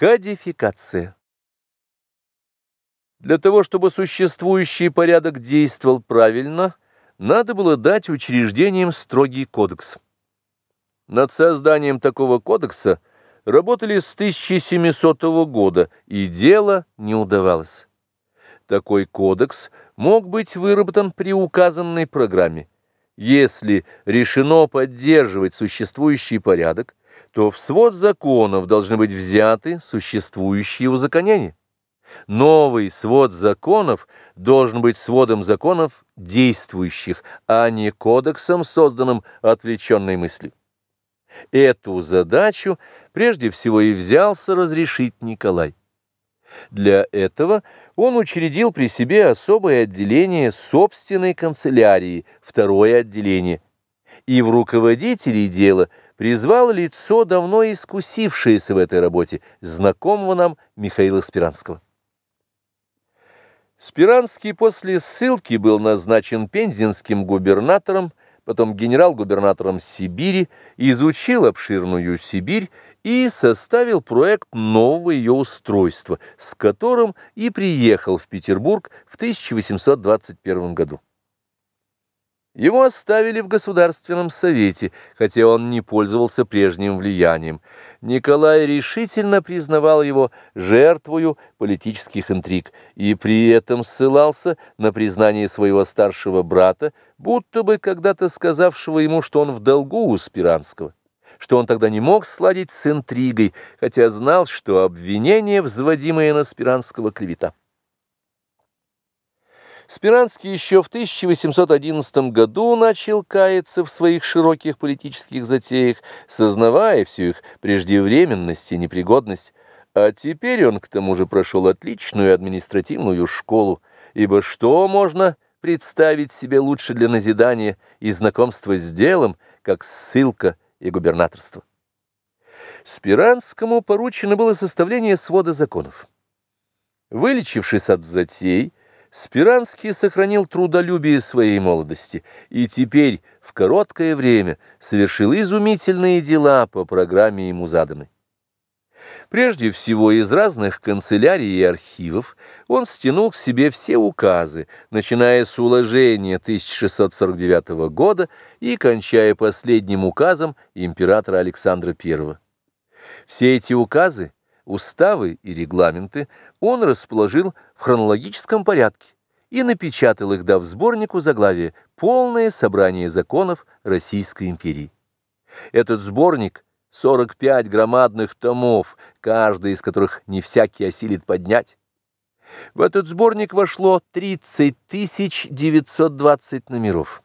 Кодификация. Для того, чтобы существующий порядок действовал правильно, надо было дать учреждениям строгий кодекс. Над созданием такого кодекса работали с 1700 года, и дело не удавалось. Такой кодекс мог быть выработан при указанной программе. Если решено поддерживать существующий порядок, то в свод законов должны быть взяты существующие узаконения. Новый свод законов должен быть сводом законов действующих, а не кодексом, созданным отвлеченной мыслью. Эту задачу прежде всего и взялся разрешить Николай. Для этого он учредил при себе особое отделение собственной канцелярии, второе отделение, и в руководителей дела – призвал лицо, давно искусившееся в этой работе, знакомого нам Михаила Спиранского. Спиранский после ссылки был назначен пензенским губернатором, потом генерал-губернатором Сибири, изучил обширную Сибирь и составил проект нового ее устройства, с которым и приехал в Петербург в 1821 году. Его оставили в Государственном Совете, хотя он не пользовался прежним влиянием. Николай решительно признавал его жертвою политических интриг и при этом ссылался на признание своего старшего брата, будто бы когда-то сказавшего ему, что он в долгу у Спиранского что он тогда не мог сладить с интригой, хотя знал, что обвинение, взводимое на Спиранского, клевета. Спиранский еще в 1811 году начал каяться в своих широких политических затеях, сознавая всю их преждевременность и непригодность, а теперь он к тому же прошел отличную административную школу, ибо что можно представить себе лучше для назидания и знакомства с делом, как ссылка и губернаторство? Спиранскому поручено было составление свода законов. Вылечившись от затей, Спиранский сохранил трудолюбие своей молодости и теперь в короткое время совершил изумительные дела по программе ему заданной. Прежде всего из разных канцелярий и архивов он стянул к себе все указы, начиная с уложения 1649 года и кончая последним указом императора Александра I. Все эти указы уставы и регламенты он расположил в хронологическом порядке и напечатал их, дав сборнику заглавие «Полное собрание законов Российской империи». Этот сборник – 45 громадных томов, каждый из которых не всякий осилит поднять. В этот сборник вошло 30 920 номеров.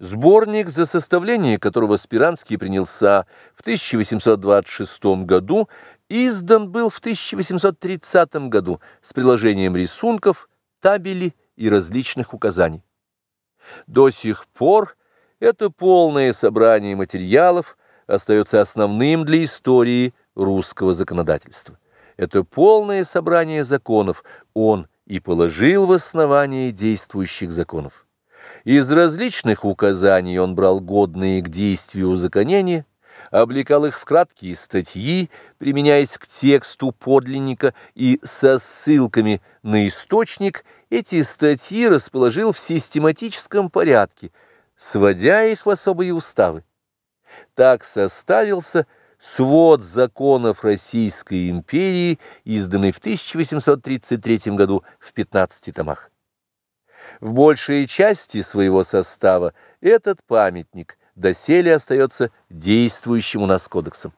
Сборник, за составление которого Спиранский принялся в 1826 году, издан был в 1830 году с приложением рисунков, табелей и различных указаний. До сих пор это полное собрание материалов остается основным для истории русского законодательства. Это полное собрание законов он и положил в основание действующих законов. Из различных указаний он брал годные к действию узаконения, облекал их в краткие статьи, применяясь к тексту подлинника и со ссылками на источник, эти статьи расположил в систематическом порядке, сводя их в особые уставы. Так составился свод законов Российской империи, изданный в 1833 году в 15 томах. В большей части своего состава этот памятник доселе остается действующим у нас кодексом.